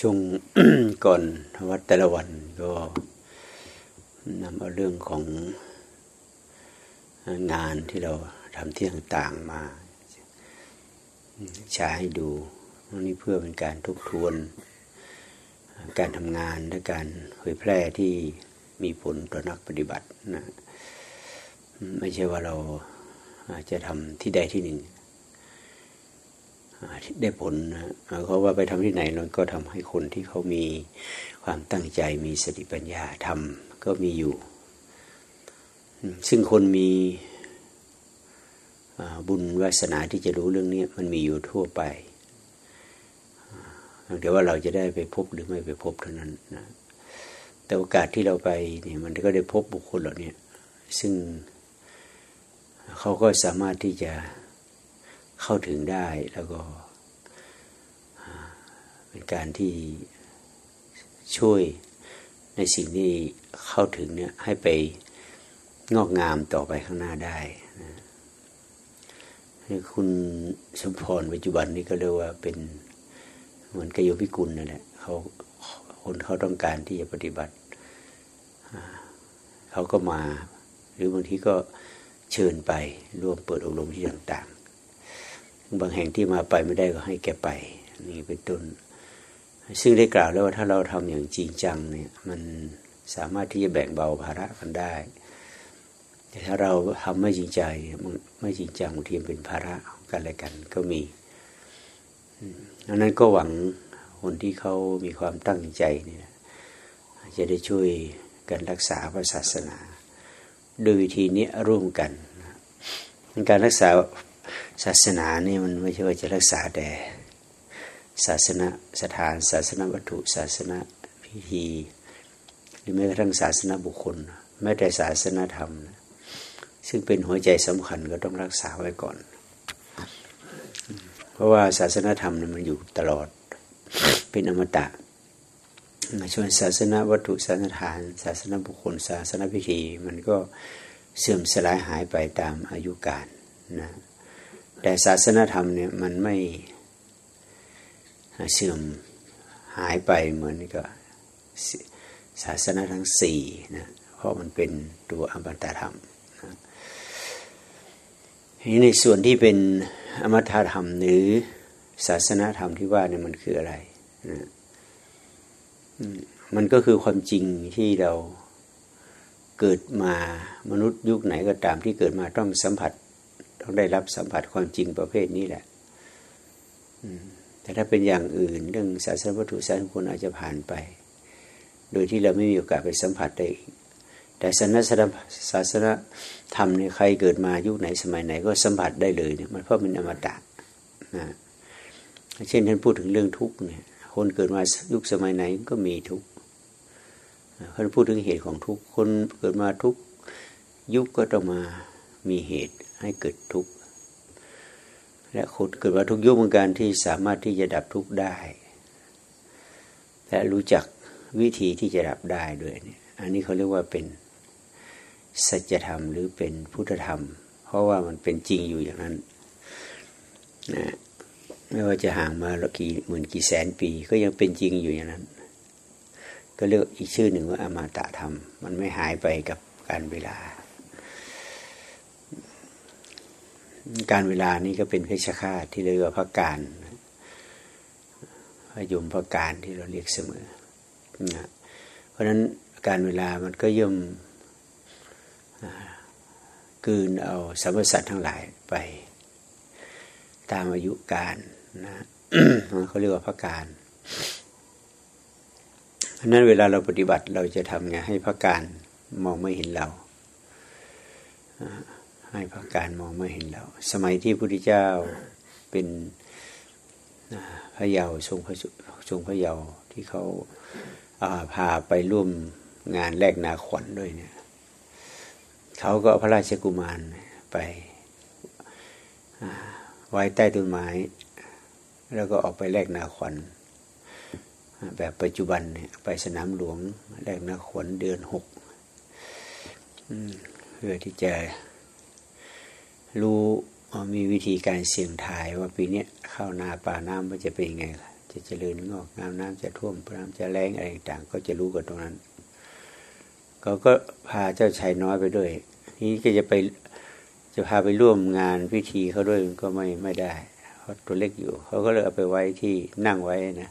ช่วงก่อนวัดแต่ละวันก็นำเอาเรื่องของงานที่เราทำที่ต่างๆมาใช้ให้ดูนี่เพื่อเป็นการทบทวน การทำงานและการเผยแพร่ที่มีผลต่อนักปฏิบัตินะไม่ใช่ว่าเราจะทำที่ใดที่หนึ่ง ได้ผลนะเขาว่าไปทำที่ไหนเราก็ทำให้คนที่เขามีความตั้งใจมีสติปัญญาทำก็มีอยู่ ซึ่งคนมีบุญวาสนาที่จะรู้เรื่องนี้มันมีอยู่ทั่วไปแต่ว่าเราจะได้ไปพบหรือไม่ไปพบเท่านั้นนะแต่โอกาสที่เราไปนี่มันก็ได้พบบุคคลเหล่านี้ซึ่งเขาก็สามารถที่จะ เข้าถึงได้แล้วก็เป็นการที่ช่วยในสิ่งที่เข้าถึงเนี่ยให้ไปงอกงามต่อไปข้างหน้าได้นะคุณสมพรปัจจุบันนี้ก็เรียกว่าเป็นเหมือนกโยพิกุลนั่นแหละเขาคนเขาต้องการที่จะปฏิบัติ เขาก็มา หรือบางทีก็เชิญไปร่วมเปิดอบรมที่ต่าง บางแห่งที่มาไปไม่ได้ก็ให้แกไปนี่เป็นต้น ซึ่งได้กล่าวแล้วว่าถ้าเราทำอย่างจริงจังเนี่ยมันสามารถที่จะแบ่งเบาภาระกันได้ แต่ถ้าเราทำไม่จริงใจไม่จริงจังบางทีเป็นภาระกันอะไรกันก็มีดังนั้นก็หวังคนที่เขามีความตั้งใจเนี่ยจะได้ช่วยกันรักษาพระศาสนา โดยวิธีนี้ร่วมกัน การรักษา ศาสนานี่มันไม่ใช่ว่าจะรักษาแต่ศาสนาสถานศาสนาวัตถุ ศาสนาพิธีหรือแม้กระทั่งศาสนาบุคคลแม้แต่ศาสนาธรรม ซึ่งเป็นหัวใจสำคัญก็ต้องรักษาไว้ก่อน เพราะว่าศาสนาธรรมมันอยู่ตลอดเป็นอมตะส่วนศาสนาวัตถุศาสนาฐาน ศาสนาบุคคล ศาสนาพิธี มันก็เสื่อมสลายหายไปตามอายุกาลนะ แต่ศาสนาธรรมเนี่ยมันไม่เสื่อมหายไปเหมือนกับศาสนาทั้งสี่นะเพราะมันเป็นตัวอมตะธรรมนะนี้ในส่วนที่เป็นอมตะธรรมหรือศาสนาธรรมที่ว่าเนี่ยมันคืออะไรนะมันก็คือความจริงที่เราเกิดมามนุษย์ยุคไหนก็ตามที่เกิดมาต้องสัมผัส ต้องได้รับสัมผัสความจริงประเภทนี้แหละแต่ถ้าเป็นอย่างอื่นเรื่องศารสนวัตถุศาสนาคนอาจจะผ่านไป โดยที่เราไม่มีโอกาสไปสัมผัสได้แต่ศาสนาศาสนาธรรมเนี่ยใครเกิดมายุคไหนสมัยไหน ก็สัมผัสได้เลยเนี่ยมันเพราะมันอมตะนะเช่นท่านพูดถึงเรื่องทุกข์เนี่ย คนเกิดมายุคสมัยไหนก็มีทุกข์ท่านพูดถึงเหตุของทุกข์คนเกิดมาทุกยุคก็ต้องมา มีเหตุให้เกิดทุกข์ และคนเกิดมาทุกยุคเหมือนกันที่สามารถที่จะดับทุกข์ได้ และรู้จักวิธีที่จะดับได้ด้วยเนี่ยอันนี้เขาเรียกว่าเป็นสัจธรรมหรือเป็นพุทธธรรม เพราะว่ามันเป็นจริงอยู่อย่างนั้นนะไม่ว่าจะห่างมาละกี่หมื่นกี่แสนปี ก็ยังเป็นจริงอยู่อย่างนั้น ก็เรียกอีกชื่อหนึ่งว่าอมาตะธรรม มันไม่หายไปกับการเวลา การเวลานี้ก็เป็นเพชฌฆาตที่เรียกว่าพระการพระยมพระการที่เราเรียกเสมอนะเพราะฉะนั้นการเวลามันก็ย่อมกืนเอาสรรพสัตว์ทั้งหลายไป ตามอายุการนะเขาเรียกว่าพระการเพราะนั้นเวลาเราปฏิบัติเราจะทำไงให้พระการมองไม่เห็นเรา ให้พระการมองไม่เห็นเราสมัยที่พระพุทธเจ้าเป็นพระเยาว์ทรงพระทรงพระเยาว์ที่เขาพาไปร่วมงานแลกนาขวัญด้วยเนี่ยเขาก็พระราชกุมารไปไว้ใต้ต้นไม้ แล้วก็ออกไปแลกนาขวัญแบบปัจจุบันเนี่ยไปสนามหลวงแลกนาขวัญเดือนหกเพื่อที่จะ รู้มีวิธีการเสี่ยงทายว่าปีนี้ข้าวนาป่าน้ำมันจะเป็นยังไงล่ะจะเจริญงอกน้ำน้ำจะท่วมน้ำจะแรงอะไรต่างก็จะรู้กันตรงนั้นเขาก็พาเจ้าชายน้อยไปด้วยนี้ก็จะไปจะพาไปร่วมงานพิธีเขาด้วยก็ไม่ไม่ได้เพราะตัวเล็กอยู่เขาก็เลยเอาไปไว้ที่นั่งไว้นะ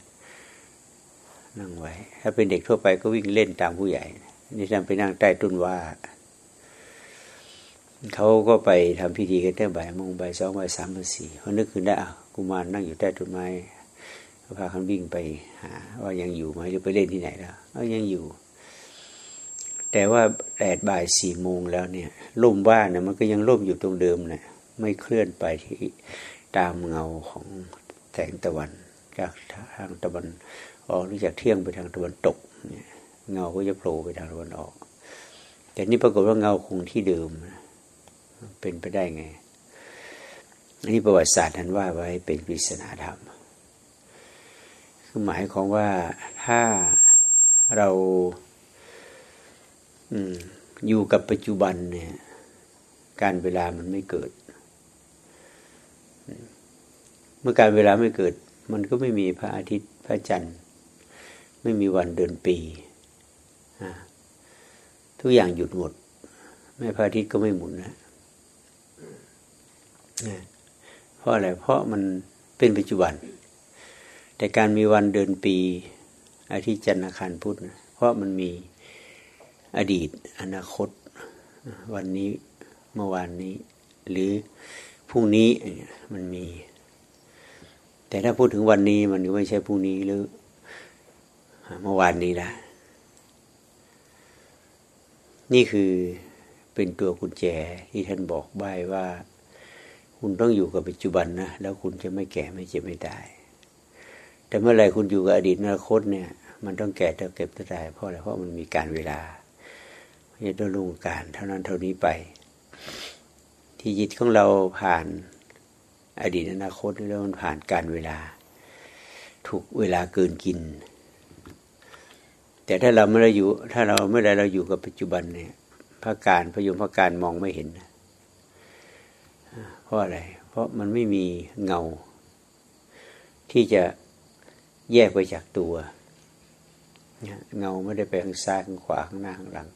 นั่งไว้ ถ้าเป็นเด็กทั่วไปก็วิ่งเล่นตามผู้ใหญ่ นี่ท่านไปนั่งใต้ต้นว่า เขาก็ไปทำพิธีกันตั้งบ่ายโมงบ่ายสองบ่ายสามบ่ายสี่เขานึกขึ้นได้อะกุมารนั่งอยู่ใต้ต้นไม้พาคันวิ่งไปหา ว่ายังอยู่ไหมหรือไปเล่นที่ไหนแล้วก็ยังอยู่ แต่ว่าแดดบ่ายสี่โมงแล้วเนี่ยล่มบ้านเนี่ยมันก็ยังล่มอยู่ตรงเดิมเนะี่ยไม่เคลื่อนไปที่ตามเงาของแสงตะวัน จากทางตะวันออกหรือจากเที่ยงไปทางตะวันตกเนี่ยเงาก็จะโผล่ไปทางตะวันออก แต่นี่ปรากฏว่าเงาคงที่เดิม เป็นไปได้ไงอันนี้ประวัติศาสตร์ท่านว่าไว้เป็นปริศนาธรรมคือหมายของว่าถ้าเราอยู่กับปัจจุบันเนี่ย การเวลามันไม่เกิด เมื่อการเวลาไม่เกิด มันก็ไม่มีพระอาทิตย์พระจันทร์ ไม่มีวันเดือนปี ทุกอย่างหยุดหมดแม่พระอาทิตย์ก็ไม่หมุนนะ เพราะอะไรเพราะมันเป็นปัจจุบัน แต่การมีวันเดือนปีอาทิตย์จันทร์อาคารพุธเพราะมันมีอดีตอนาคต วันนี้เมื่อวานนี้ หรือพรุ่งนี้มันมี แต่ถ้าพูดถึงวันนี้มันก็ไม่ใช่พรุ่งนี้หรือเมื่อวานนี้ละนี่คือเป็นตัวกุญแจที่ท่านบอกใบ้ว่า คุณต้องอยู่กับปัจจุบันนะแล้วคุณจะไม่แก่ไม่เจ็บไม่ตายแต่เมื่อไรคุณอยู่กับอดีตอนาคตเนี่ย มันต้องแก่จะเก็บจะตายเพราะอะไรเพราะมันมีการเวลาจะต้องลงการเท่านั้นเท่านี้ไป ที่จิตของเราผ่านอดีตอนาคตแล้วมันผ่านการเวลา ถูกเวลาเกินกิน แต่ถ้าเราไม่ได้อยู่ ถ้าเราเมื่อไรเราอยู่กับปัจจุบันเนี่ยพระการพยมพระการมองไม่เห็นเพ ราะอะไร เพราะมันไม่มีเงา ที่จะแยกไปจากตัวเงาไม่ได้ไปข้างซ้ายข้างขวาข้างหน้าข้างหลัง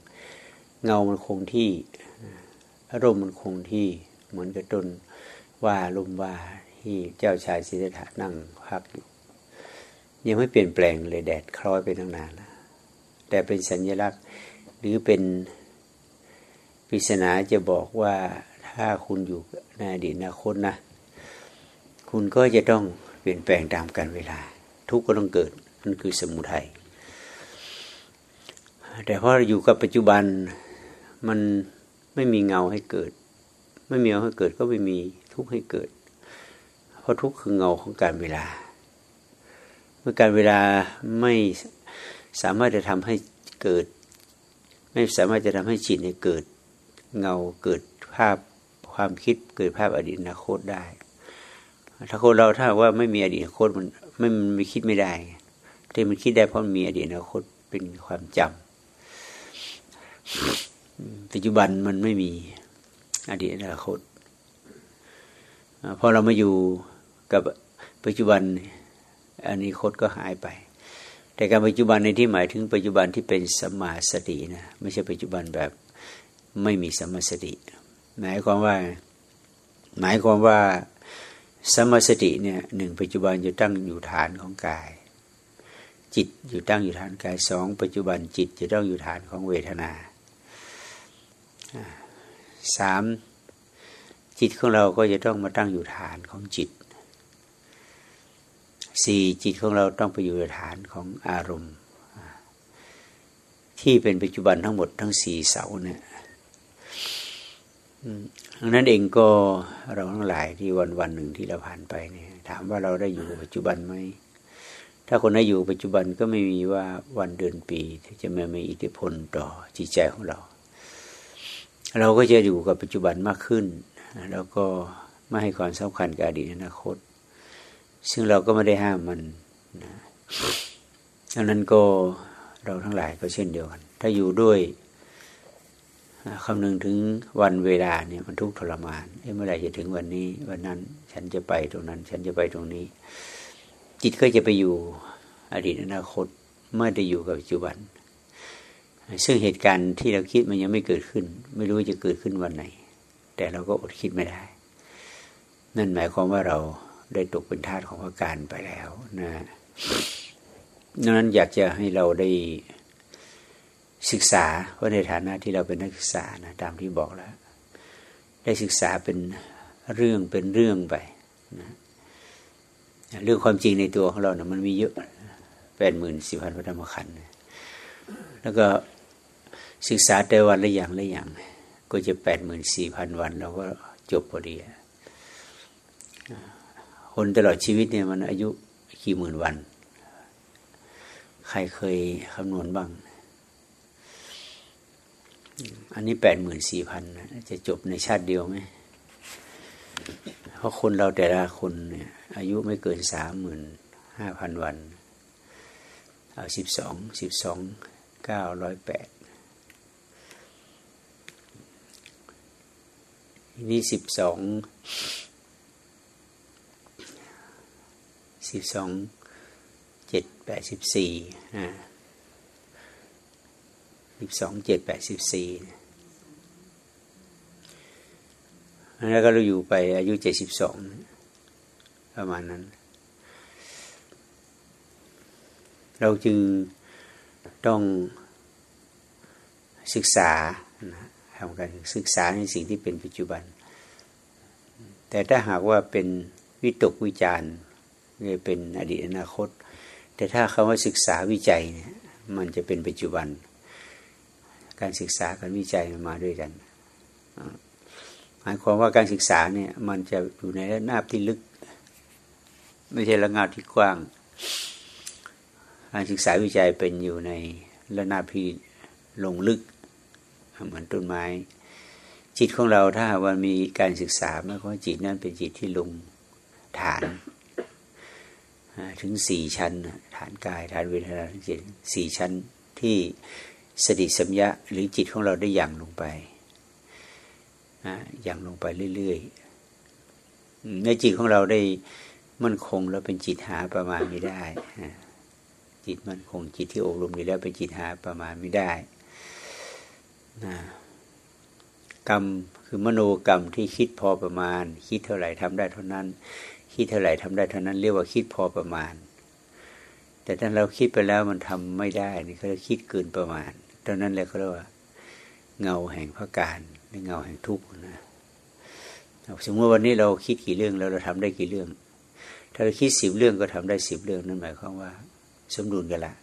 เงามันคงที่อารมณ์มันคงที่เหมือนกับต้นว่าลมว่าที่เจ้าชายสิทธัตถะนั่งพักอยู่ ยังไม่เปลี่ยนแปลงเลยแดดคล้อยไปตั้งนานแล้วแต่เป็นสัญลักษณ์หรือเป็นปริศนาจะบอกว่า ถ้าคุณอยู่ในอดีตอนาคตนะ คุณก็จะต้องเปลี่ยนแปลงตามกาลเวลา ทุกข์ก็ต้องเกิดนั่นคือสมุทัยแต่พออยู่กับปัจจุบันมันไม่มีเงาให้เกิด ไม่มีเงาให้เกิดก็ไม่มีทุกข์ให้เกิด เพราะทุกข์คือเงาของการเวลา เมื่อการเวลาไม่สามารถจะทำให้เกิด ไม่สามารถจะทำให้จิตเนี่ยเกิดเงาเกิดภาพ ความคิดเกิดภาพอดีตอนาคตได้ ถ้าคนเราถ้าว่าไม่มีอดีตอนาคตมันไม่มันไม่คิดไม่ได้ที่มันคิดได้เพราะมีอดีตอนาคตเป็นความจำปัจจุบันมันไม่มีอดีตอนาคตพอเรามาอยู่กับปัจจุบันอนาคตก็หายไป แต่การปัจจุบันในที่หมายถึงปัจจุบันที่เป็นสมาสตินะไม่ใช่ปัจจุบันแบบไม่มีสมาสติ หมายความว่า หมายความว่าสมาสติเนี่ยหนึ่งปัจจุบันจะตั้งอยู่ฐานของกาย จิตอยู่ตั้งอยู่ฐานกายสองปัจจุบันจิตจะต้องอยู่ฐานของเวทนาสามจิตของเราก็จะต้องมาตั้งอยู่ฐานของจิตสี่จิตของเราต้องไปอยู่ฐานของอารมณ์ ที่เป็นปัจจุบันทั้งหมดทั้งสี่เสาเนี่ย ดังนั้นเองก็เราทั้งหลายที่วันวันหนึ่งที่เราผ่านไปเนี่ยถามว่าเราได้อยู่ปัจจุบันไหมถ้าคนได้อยู่ปัจจุบันก็ไม่มีว่าวันเดือนปีที่จะไม่มีอิทธิพลต่อจิตใจของเรา เราก็จะอยู่กับปัจจุบันมากขึ้น แล้วก็ไม่ให้ความสำคัญกับอดีตอนาคต ซึ่งเราก็ไม่ได้ห้ามมันนะดังนั้นก็เราทั้งหลายก็เช่นเดียวกัน ถ้าอยู่ด้วย คำนึงถึงวันเวลาเนี่ยมันทุกข์ทรมานเมื่อไหร่จะถึงวันนี้วันนั้นฉันจะไปตรงนั้น ฉันจะไปตรงนี้ จิตก็จะไปอยู่อดีตอนาคตไม่ได้อยู่กับปัจจุบัน ซึ่งเหตุการณ์ที่เราคิดมันยังไม่เกิดขึ้น ไม่รู้จะเกิดขึ้นวันไหน แต่เราก็อดคิดไม่ได้ นั่นหมายความว่าเราได้ตกเป็นทาสของอาการไปแล้วนะดังนั้นอยากจะให้เราได้ ศึกษาเพราะในฐานะที่เราเป็นนักศึกษานะตามที่บอกแล้ว ได้ศึกษาเป็นเรื่องเป็นเรื่องไปนะเรื่องความจริงในตัวของเราเนะมันมีเยอะแปดหมื่นสี่พันพระธรรมขันธ์แล้วก็ศึกษาแต่วันละอย่างละอย่าง ก็จะแปดหมื่นสี่พันวันเราก็จบพอดีคนตลอดชีวิตเนี่ยมันอายุกี่หมื่นวัน ใครเคยคำนวณบ้าง อันนี้แปดหมื่นสี่พันจะจบในชาติเดียวไหมเพราะคนเราแต่ละคนเนี่ยอายุไม่เกินสามหมื่นห้าพันวัน เอาสิบสองสิบสองเก้าร้อยแปดนี่สิบสองสิบสองเจ็ดแปดสิบสี่นะ สิบสองเจ็ดแปดสิบสี่แล้วก็เราอยู่ไปอายุเจ็ดสิบสองประมาณนั้น เราจึงต้องศึกษาทำการศึกษาในสิ่งที่เป็นปัจจุบัน แต่ถ้าหากว่าเป็นวิตกวิจารณ์เนี่ยเป็นอดีตอนาคต แต่ถ้าคำว่าศึกษาวิจัยเนี่ยมันจะเป็นปัจจุบัน การศึกษาการวิจัยมันมาด้วยกันหมายความว่าการศึกษาเนี่ย มันจะอยู่ในระนาบที่ลึก ไม่ใช่ระนาบที่กว้าง การศึกษาวิจัยเป็นอยู่ในระนาบที่ลงลึก เหมือนต้นไม้ จิตของเราถ้าว่ามีการศึกษาเมื่อว่าจิตนั้นเป็นจิตที่ลงฐานถึงสี่ชั้น ฐานกายฐานเวทนาทั้งจิตสี่ชั้นที่ สติสัมยะหรือจิตของเราได้ย่างลงไปย่างลงไปเรื่อยๆในจิตของเราได้มั่นคงแล้วเป็นจิตหาประมาณไม่ได้จิตมั่นคงจิตที่อบรมดีแล้วเป็นจิตหาประมาณไม่ได้นะกรรมคือมโนกรรมที่คิดพอประมาณ คิดเท่าไหร่ทำได้เท่านั้น คิดเท่าไหร่ทำได้เท่านั้น เรียกว่าคิดพอประมาณ แต่ถ้าเราคิดไปแล้วมันทำไม่ได้นี่เขาคิดเกินประมาณ ตอนนั้นเลยเขาเรียกว่า เงาแห่งพระการหรือเงาแห่งทุกข์นะสมมติวันนี้เราคิดกี่เรื่องแล้วเราทำได้กี่เรื่อง ถ้าเราคิดสิบเรื่องก็ทำได้สิบเรื่องนั่นหมายความว่า สมดุลกันละ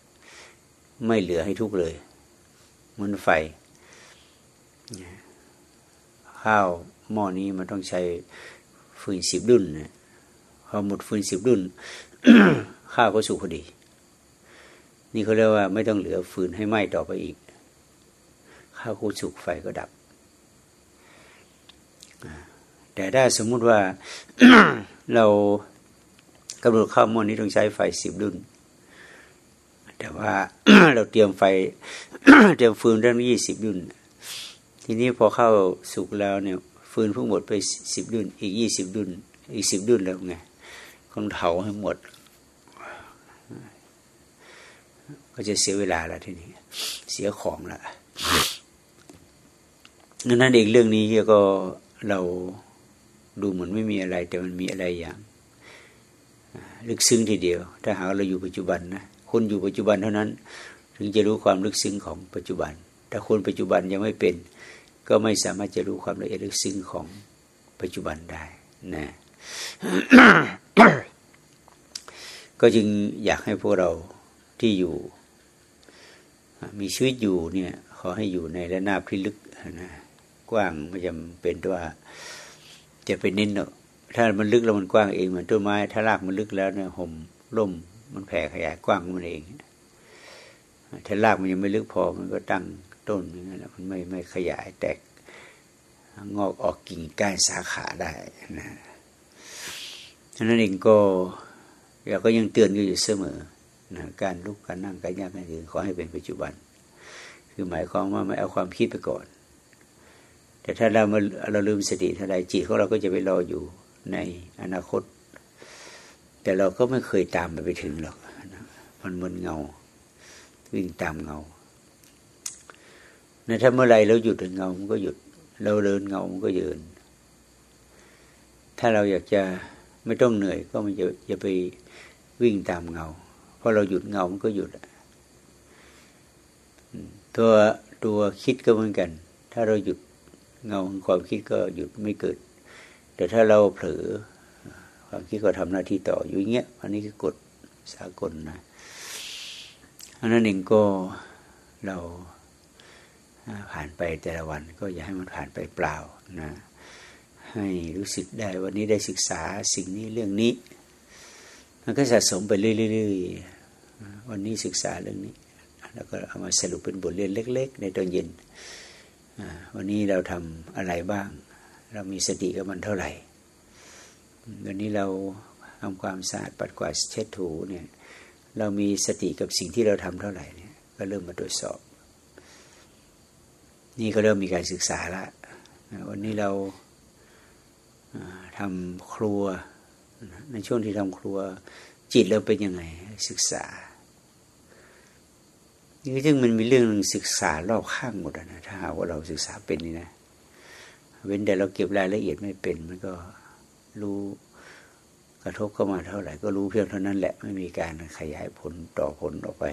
ไม่เหลือให้ทุกข์เลยมันไฟข้าวหม้อนี้มันต้องใช้ฟืนสิบดุนนะพอหมดฟืนสิบรุ่นข้าวก็สุกพอดี นี่เขาเรียกว่าไม่ต้องเหลือฟืนให้ไหม้ต่อไปอีก ข้าก็สุกไฟก็ดับ แต่ถ้าสมมุติว่าเรากำหนดข้าวมอนนี้ต้องใช้ไฟสิบรุ่น แต่ว่าเราเตรียมไฟ เตรียมฟืนได้ยี่สิบรุ่น ทีนี้พอเข้าสุกแล้วเนี่ย ฟืนเพิ่งหมดไปสิบรุ่น อีกยี่สิบรุ่น อีกสิบรุ่นแล้วไงคนเผาให้หมด ก็จะเสียเวลาแล้วทีนี้ เสียของและ ดังนั้นเองเรื่องนี้ก็เราดูเหมือนไม่มีอะไร แต่มันมีอะไรอย่าง ลึกซึ้งทีเดียว ถ้าหากเราอยู่ปัจจุบันนะคนอยู่ปัจจุบันเท่านั้น ถึงจะรู้ความลึกซึ้งของปัจจุบัน ถ้าคนปัจจุบันยังไม่เป็น ก็ไม่สามารถจะรู้ความละเอียดลึกซึ้งของปัจจุบันได้นะก็จึงอยากให้พวกเราที่อยู่ มีชีวิตอยู่เนี่ยขอให้อยู่ในระนาบที่ลึกนะ กว้างไม่จำเป็นว่า จะไปเน้นเนอะถ้ามันลึกแล้วมันกว้างเองเหมือนต้นไม้ ถ้ารากมันลึกแล้วเนี่ยห่มร่มมันแผ่ขยายกว้างมันเอง ถ้ารากมันยังไม่ลึกพอมันก็ตั้งต้นอย่างนั้นมันไม่ไม่ขยายแตกงอกออกกิ่งก้านสาขาได้นะฉะนั้นเองก็เราก็ยังเตือนกันอยู่เสมอนะการลุกการนั่งการยางการยืนขอให้เป็นปัจจุบัน คือหมายความว่าไม่เอาความคิดไปก่อน แต่ถ้าเราเราลืมสติเท่าไรจิตของเราก็จะไปรออยู่ในอนาคต แต่เราก็ไม่เคยตามไปไปถึงหรอกมันเหมือนเงา วิ่งตามเงาในถ้าเมื่อไรเราหยุดเงา มันก็หยุด เราเดินเงา มันก็ยืนถ้าเราอยากจะไม่ต้องเหนื่อย ก็มันจะจะไปวิ่งตามเงา เพราะเราหยุดเงา มันก็หยุดตัวตัวคิดก็เหมือนกัน ถ้าเราหยุด เงาของความคิดก็หยุดไม่เกิด แต่ถ้าเราเผลอความคิดก็ทำหน้าที่ต่ออยู่เงี้ยอันนี้คือกฎสากลนะอันนั้นเองก็เราผ่านไปแต่ละวันก็อย่าให้มันผ่านไปเปล่านะให้รู้สึกได้วันนี้ได้ศึกษาสิ่งนี้เรื่องนี้ มันก็สะสมไปเรื่อยๆวันนี้ศึกษาเรื่องนี้ แล้วก็เอามาสรุปเป็นบทเรียนเล็ก ๆ ในตอนเย็น วันนี้เราทำอะไรบ้าง เรามีสติกับมันเท่าไหร่ วันนี้เราทำความสะอาดปัดกวาดเช็ดถูเนี่ยเรามีสติกับสิ่งที่เราทำเท่าไหร่เนี่ยก็เริ่มมาตรวจสอบ นี่ก็เริ่มมีการศึกษาละวันนี้เราทำครัว ในช่วงที่ทำครัวจิตเราเป็นยังไงศึกษา นี่ซึ่งมันมีเรื่องศึกษารอบข้างหมดนะถ้าหากว่าเราศึกษาเป็นนี่นะ เว้นแต่เราเก็บรายละเอียดไม่เป็นมันก็รู้กระทบเข้ามาเท่าไหร่ ก็รู้เพียงเท่านั้นแหละไม่มีการขยายผลต่อผลออกไป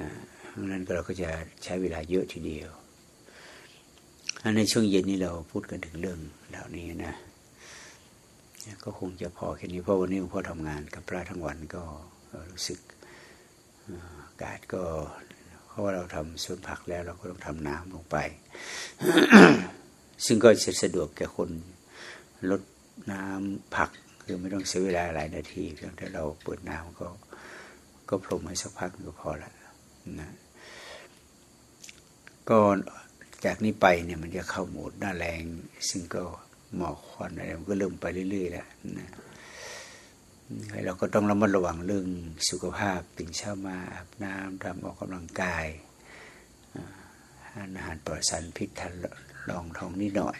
นะเพราะนั้นเราก็จะใช้เวลาเยอะทีเดียวในช่วงเย็นนี้เราพูดกันถึงเรื่องเหล่านี้นะ ก็คงจะพอแค่นี้เพราะวันนี้หลวงพ่อทำงานกับพระทั้งวันก็รู้สึกอ กาศก็เพราะว่าเราทำสวนผักแล้วเราก็ต้องทำน้ำลงไป ซึ่งก็จะสะดวกแก่คนลดน้ำผักคือไม่ต้องเสียเวลาหลายนาทีเพียงแต่เราเปิดน้ำก็ก็พรมให้สักพักก็พอละนะก็จากนี้ไปเนี่ยมันจะเข้าโหมดหน้าแรง ซึ่งก็หมอกควันอะไรมันก็เริ่มไปเรื่อยๆแล้วนะ เราก็ต้องระมัดระวังเรื่องสุขภาพตื่นเช้ามาอาบน้ำทำออกกำลังกายอาหารปลอดสารพิษทันลองท้องนิดหน่อย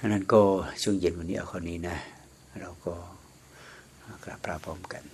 อันนั้นก็ช่วงเย็นวันนี้เอาคนนี้นะ เราก็กราบพระพร้อมกัน